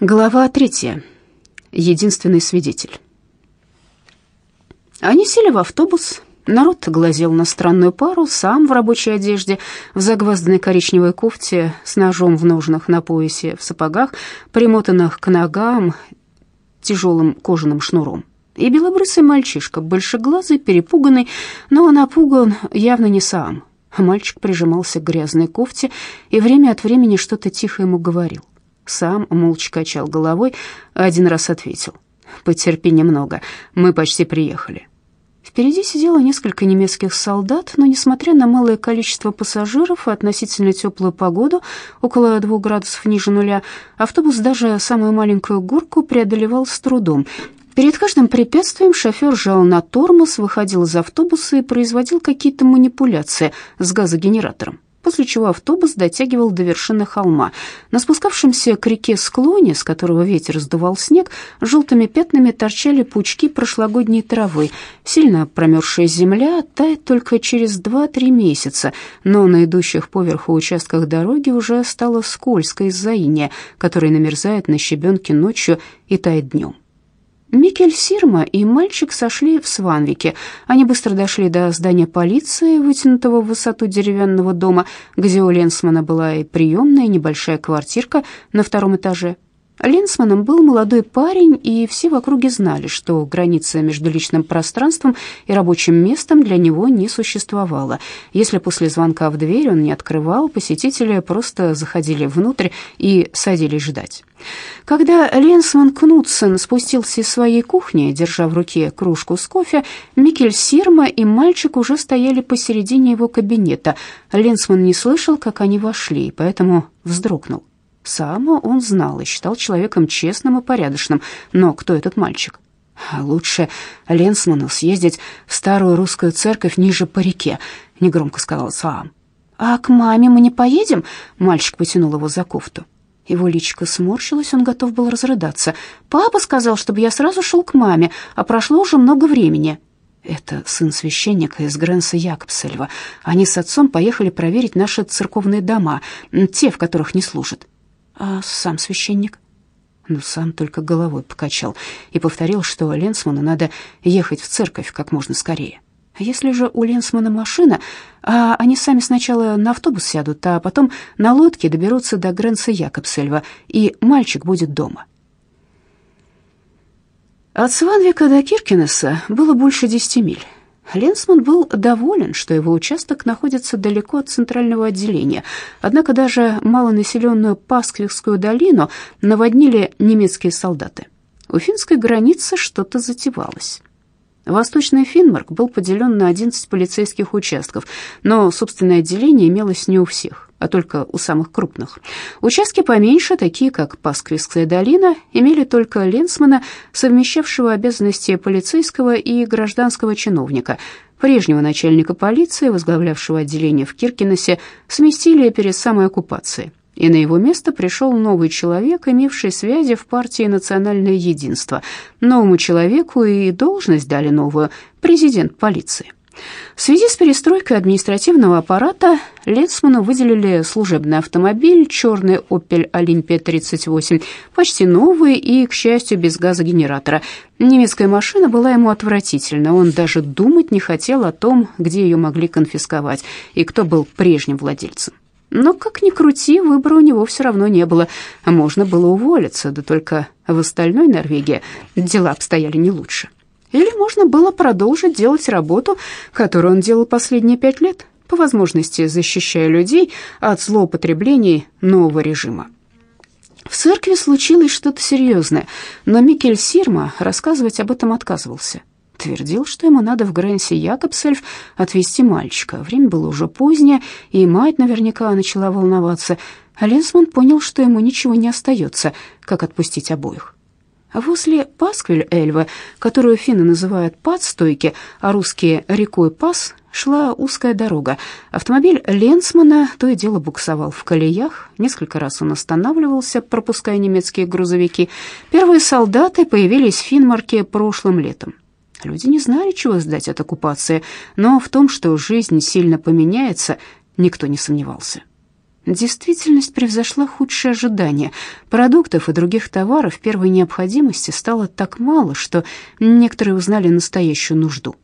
Глава третья. Единственный свидетель. Они сели в автобус. Народ глазел на странную пару, сам в рабочей одежде, в загвозданной коричневой кофте, с ножом в ножнах на поясе, в сапогах, примотанных к ногам тяжелым кожаным шнуром. И белобрысый мальчишка, большеглазый, перепуганный, но напуган явно не сам. Мальчик прижимался к грязной кофте и время от времени что-то тихо ему говорил. Сам молча качал головой, один раз ответил. «Потерпи немного, мы почти приехали». Впереди сидело несколько немецких солдат, но, несмотря на малое количество пассажиров и относительно теплую погоду, около двух градусов ниже нуля, автобус даже самую маленькую горку преодолевал с трудом. Перед каждым препятствием шофер жал на тормоз, выходил из автобуса и производил какие-то манипуляции с газогенератором после чего автобус дотягивал до вершины холма. На спускавшемся к реке склоне, с которого ветер сдувал снег, желтыми пятнами торчали пучки прошлогодней травы. Сильно промерзшая земля тает только через 2-3 месяца, но на идущих поверху участках дороги уже стало скользко из-за иния, который намерзает на щебенке ночью и тает днем. Микель Сирма и мальчик сошли в Сванвике. Они быстро дошли до здания полиции, вытянутого в высоту деревянного дома, где у Ленсмана была и приемная, и небольшая квартирка на втором этаже. Ленсманом был молодой парень, и все в округе знали, что граница между личным пространством и рабочим местом для него не существовала. Если после звонка в дверь он не открывал, посетители просто заходили внутрь и садились ждать. Когда Ленсман Кнутсен спустился из своей кухни, держа в руке кружку с кофе, Микель Сирма и мальчик уже стояли посередине его кабинета. Ленсман не слышал, как они вошли, поэтому вздрогнул. Сама он знал и считал человеком честным и порядочным, но кто этот мальчик? «Лучше Ленсману съездить в старую русскую церковь ниже по реке», — негромко сказал Саам. «А к маме мы не поедем?» — мальчик потянул его за кофту. Его личико сморщилось, он готов был разрыдаться. «Папа сказал, чтобы я сразу шел к маме, а прошло уже много времени». Это сын священника из Гренса Якобсельва. Они с отцом поехали проверить наши церковные дома, те, в которых не служат. А сам священник? Ну, сам только головой покачал и повторил, что Ленсману надо ехать в церковь как можно скорее. Если же у Ленсмана машина, а они сами сначала на автобус сядут, а потом на лодке доберутся до Гренса Якобсельва, и мальчик будет дома. От Сванвика до Киркинесса было больше десяти миль. Ленсман был доволен, что его участок находится далеко от центрального отделения, однако даже малонаселенную Пасквихскую долину наводнили немецкие солдаты. У финской границы что-то затевалось. Восточный Финмарк был поделен на 11 полицейских участков, но собственное отделение имелось не у всех, а только у самых крупных. Участки поменьше, такие как Пасквиская долина, имели только Ленсмана, совмещавшего обязанности полицейского и гражданского чиновника. Прежнего начальника полиции, возглавлявшего отделение в Киркинессе, сместили перед самой оккупацией и на его место пришел новый человек, имевший связи в партии «Национальное единство». Новому человеку и должность дали новую – президент полиции. В связи с перестройкой административного аппарата Ленсману выделили служебный автомобиль, черный «Опель Олимпия-38», почти новый и, к счастью, без газогенератора. Немецкая машина была ему отвратительна, он даже думать не хотел о том, где ее могли конфисковать и кто был прежним владельцем. Но, как ни крути, выбора у него все равно не было. Можно было уволиться, да только в остальной Норвегии дела обстояли не лучше. Или можно было продолжить делать работу, которую он делал последние пять лет, по возможности защищая людей от злоупотреблений нового режима. В церкви случилось что-то серьезное, но Микель Сирма рассказывать об этом отказывался. Твердил, что ему надо в Грэнси Якобсельф отвезти мальчика. Время было уже позднее, и мать наверняка начала волноваться. А Ленсман понял, что ему ничего не остается, как отпустить обоих. Возле Пасквиль-Эльвы, которую финны называют Падстойки, а русские рекой Пас, шла узкая дорога. Автомобиль Ленсмана то и дело буксовал в колеях. Несколько раз он останавливался, пропуская немецкие грузовики. Первые солдаты появились в Финмарке прошлым летом. Люди не знали, чего ждать от оккупации, но в том, что жизнь сильно поменяется, никто не сомневался. Действительность превзошла худшие ожидания. Продуктов и других товаров первой необходимости стало так мало, что некоторые узнали настоящую нужду.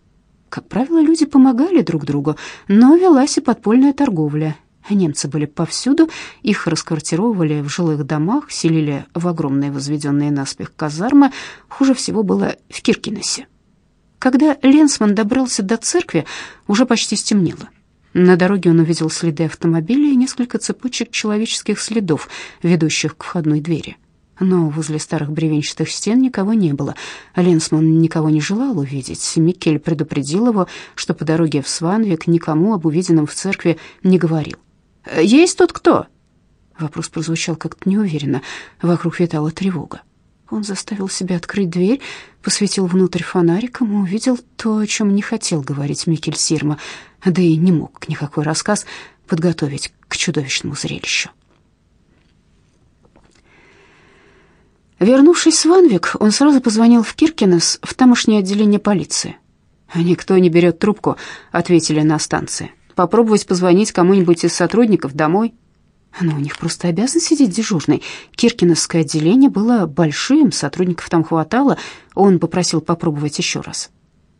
Как правило, люди помогали друг другу, но велась и подпольная торговля. Немцы были повсюду, их расквартировывали в жилых домах, селили в огромные возведенные наспех казармы. Хуже всего было в Киркинесе. Когда Ленсман добрался до церкви, уже почти стемнело. На дороге он увидел следы автомобиля и несколько цепочек человеческих следов, ведущих к входной двери. Но возле старых бревенчатых стен никого не было. Ленсман никого не желал увидеть. Микель предупредил его, что по дороге в Сванвик никому об увиденном в церкви не говорил. «Есть тут кто?» Вопрос прозвучал как-то неуверенно. Вокруг витала тревога. Он заставил себя открыть дверь, посветил внутрь фонариком и увидел то, о чем не хотел говорить Микель Сирма, да и не мог никакой рассказ подготовить к чудовищному зрелищу. Вернувшись в Ванвик, он сразу позвонил в Киркинес в тамошнее отделение полиции. «Никто не берет трубку», — ответили на станции. «Попробовать позвонить кому-нибудь из сотрудников домой?» Но у них просто обязан сидеть дежурный. Киркиновское отделение было большим, сотрудников там хватало. Он попросил попробовать еще раз.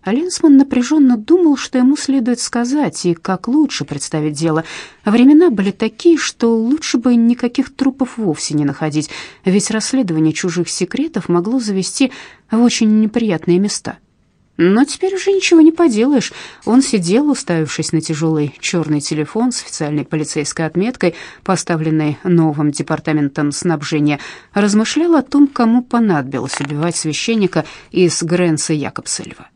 А Ленсман напряженно думал, что ему следует сказать и как лучше представить дело. Времена были такие, что лучше бы никаких трупов вовсе не находить, ведь расследование чужих секретов могло завести в очень неприятные места. Но теперь уже ничего не поделаешь. Он сидел, уставившись на тяжелый черный телефон с официальной полицейской отметкой, поставленной новым департаментом снабжения, размышлял о том, кому понадобилось убивать священника из Гренса Якобсельва.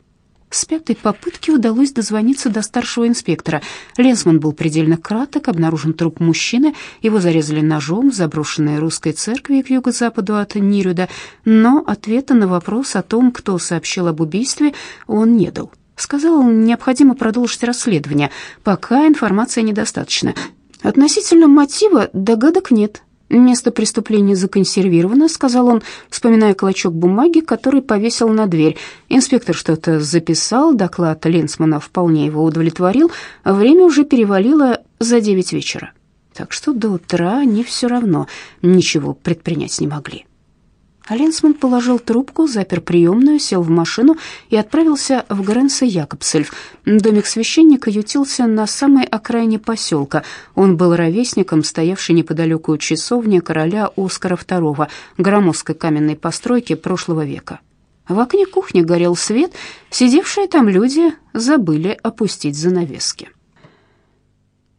С пятой попытки удалось дозвониться до старшего инспектора. Ленсман был предельно краток, обнаружен труп мужчины, его зарезали ножом в заброшенной русской церкви к юго-западу от Нирюда, но ответа на вопрос о том, кто сообщил об убийстве, он не дал. Сказал, необходимо продолжить расследование, пока информации недостаточно. Относительно мотива догадок нет, «Место преступления законсервировано», — сказал он, вспоминая клочок бумаги, который повесил на дверь. Инспектор что-то записал, доклад Ленсмана вполне его удовлетворил. Время уже перевалило за девять вечера. Так что до утра они все равно ничего предпринять не могли. Ленсман положил трубку, запер приемную, сел в машину и отправился в Гренса Якобсельф. Домик священника ютился на самой окраине поселка. Он был ровесником, стоявшей неподалеку часовни короля Оскара II, громоздкой каменной постройки прошлого века. В окне кухни горел свет, сидевшие там люди забыли опустить занавески.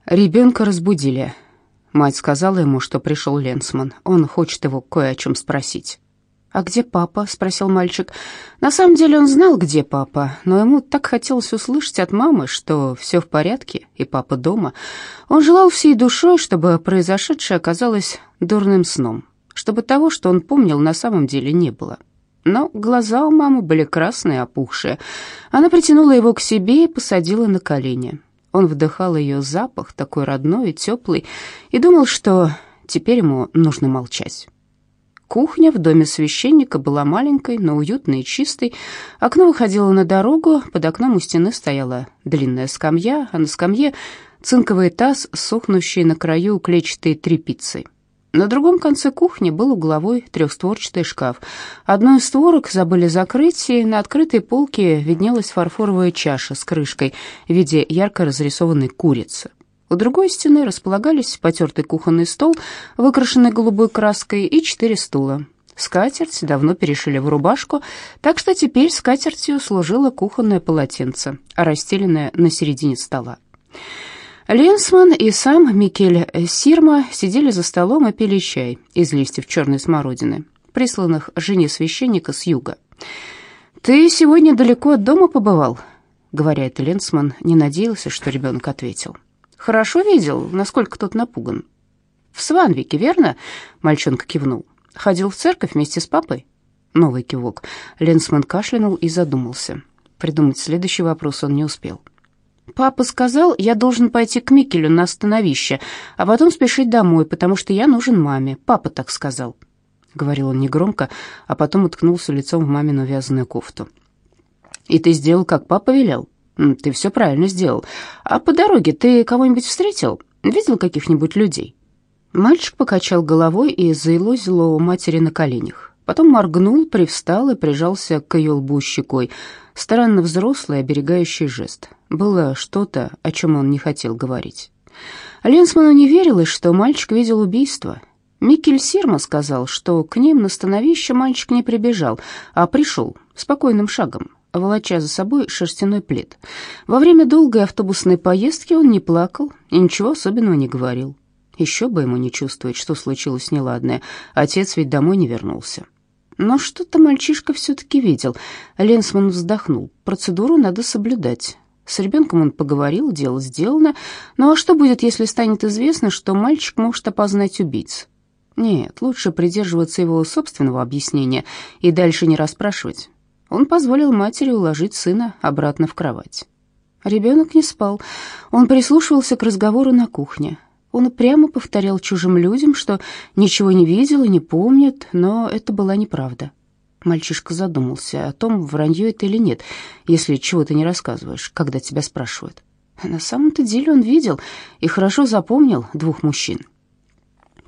Ребенка разбудили. Мать сказала ему, что пришел Ленсман. Он хочет его кое о чем спросить. «А где папа?» — спросил мальчик. На самом деле он знал, где папа, но ему так хотелось услышать от мамы, что все в порядке и папа дома. Он желал всей душой, чтобы произошедшее оказалось дурным сном, чтобы того, что он помнил, на самом деле не было. Но глаза у мамы были красные, опухшие. Она притянула его к себе и посадила на колени. Он вдыхал ее запах, такой родной и теплый, и думал, что теперь ему нужно молчать. Кухня в доме священника была маленькой, но уютной и чистой. Окно выходило на дорогу, под окном у стены стояла длинная скамья, а на скамье цинковый таз, сохнущий на краю клетчатой тряпицей. На другом конце кухни был угловой трехстворчатый шкаф. Одну из створок забыли закрыть, и на открытой полке виднелась фарфоровая чаша с крышкой в виде ярко разрисованной курицы. У другой стены располагались потертый кухонный стол, выкрашенный голубой краской, и четыре стула. Скатерть давно перешили в рубашку, так что теперь скатертью служило кухонное полотенце, расстеленное на середине стола. Ленсман и сам Микель Сирма сидели за столом и пили чай из листьев черной смородины, присланных жене священника с юга. «Ты сегодня далеко от дома побывал?» Говоря Ленсман не надеялся, что ребенок ответил. Хорошо видел, насколько тот напуган. В Сванвике, верно? Мальчонка кивнул. Ходил в церковь вместе с папой. Новый кивок. Ленсман кашлянул и задумался. Придумать следующий вопрос он не успел. Папа сказал, я должен пойти к Микелю на остановище, а потом спешить домой, потому что я нужен маме. Папа так сказал. Говорил он негромко, а потом уткнулся лицом в мамину вязаную кофту. «И ты сделал, как папа велел?» «Ты все правильно сделал. А по дороге ты кого-нибудь встретил? Видел каких-нибудь людей?» Мальчик покачал головой и заилозил у матери на коленях. Потом моргнул, привстал и прижался к ее лбу щекой. Странно взрослый, оберегающий жест. Было что-то, о чем он не хотел говорить. Ленсману не верилось, что мальчик видел убийство. Микель Сирма сказал, что к ним на становище мальчик не прибежал, а пришел спокойным шагом, волоча за собой шерстяной плед. Во время долгой автобусной поездки он не плакал и ничего особенного не говорил. Еще бы ему не чувствовать, что случилось неладное. Отец ведь домой не вернулся. Но что-то мальчишка все-таки видел. Ленсман вздохнул. Процедуру надо соблюдать. С ребенком он поговорил, дело сделано. Ну а что будет, если станет известно, что мальчик может опознать убийцу? Нет, лучше придерживаться его собственного объяснения и дальше не расспрашивать. Он позволил матери уложить сына обратно в кровать. Ребенок не спал. Он прислушивался к разговору на кухне. Он прямо повторял чужим людям, что ничего не видел и не помнит, но это была неправда. Мальчишка задумался о том, вранье это или нет, если чего-то не рассказываешь, когда тебя спрашивают. На самом-то деле он видел и хорошо запомнил двух мужчин.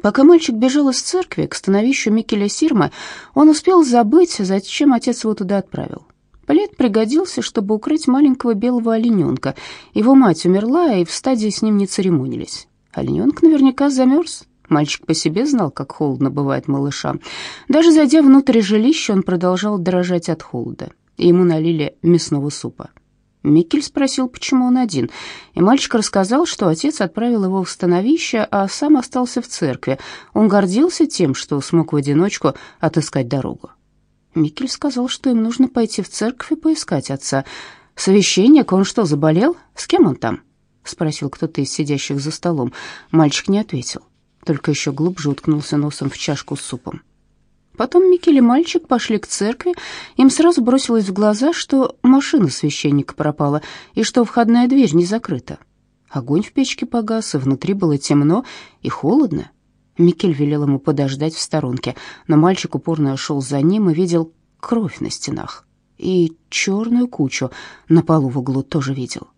Пока мальчик бежал из церкви к становищу Микеля Сирма, он успел забыть, зачем отец его туда отправил. Плед пригодился, чтобы укрыть маленького белого олененка. Его мать умерла, и в стадии с ним не церемонились. Олененок наверняка замерз. Мальчик по себе знал, как холодно бывает малышам. Даже зайдя внутрь жилища, он продолжал дрожать от холода, ему налили мясного супа. Микель спросил, почему он один, и мальчик рассказал, что отец отправил его в становище, а сам остался в церкви. Он гордился тем, что смог в одиночку отыскать дорогу. Микель сказал, что им нужно пойти в церковь и поискать отца. «Священник, он что, заболел? С кем он там?» — спросил кто-то из сидящих за столом. Мальчик не ответил, только еще глубже уткнулся носом в чашку с супом. Потом Микель и мальчик пошли к церкви. Им сразу бросилось в глаза, что машина священника пропала и что входная дверь не закрыта. Огонь в печке погас, и внутри было темно и холодно. Микель велел ему подождать в сторонке, но мальчик упорно шел за ним и видел кровь на стенах. И черную кучу на полу в углу тоже видел.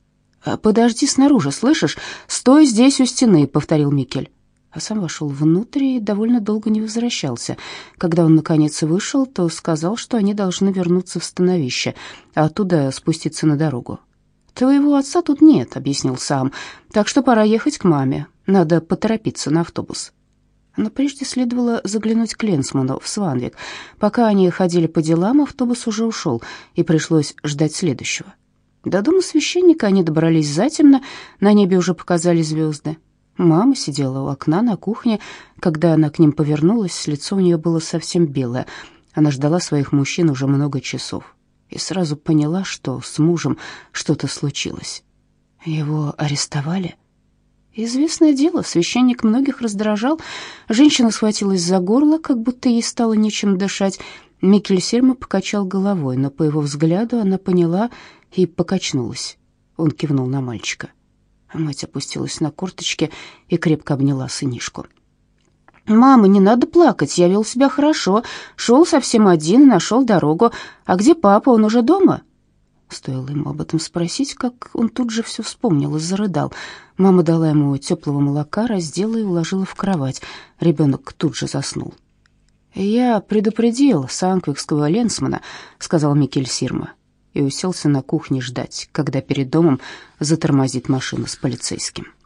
«Э, «Подожди снаружи, слышишь? Стой здесь у стены», — повторил Микель. А сам вошел внутрь и довольно долго не возвращался. Когда он, наконец, вышел, то сказал, что они должны вернуться в становище, а оттуда спуститься на дорогу. «Твоего отца тут нет», — объяснил сам, — «так что пора ехать к маме. Надо поторопиться на автобус». Но прежде следовало заглянуть к Ленсману в Сванвик. Пока они ходили по делам, автобус уже ушел, и пришлось ждать следующего. До дома священника они добрались затемно, на небе уже показали звезды. Мама сидела у окна на кухне. Когда она к ним повернулась, лицо у нее было совсем белое. Она ждала своих мужчин уже много часов и сразу поняла, что с мужем что-то случилось. Его арестовали? Известное дело, священник многих раздражал. Женщина схватилась за горло, как будто ей стало нечем дышать. Микель Сельма покачал головой, но по его взгляду она поняла, и покачнулась. Он кивнул на мальчика. Мать опустилась на корточки и крепко обняла сынишку. «Мама, не надо плакать, я вел себя хорошо, шел совсем один нашел дорогу. А где папа, он уже дома?» Стоило ему об этом спросить, как он тут же все вспомнил и зарыдал. Мама дала ему теплого молока, раздела и уложила в кровать. Ребенок тут же заснул. «Я предупредил Санквикского ленсмана», — сказал Микель Сирма и уселся на кухне ждать, когда перед домом затормозит машина с полицейским.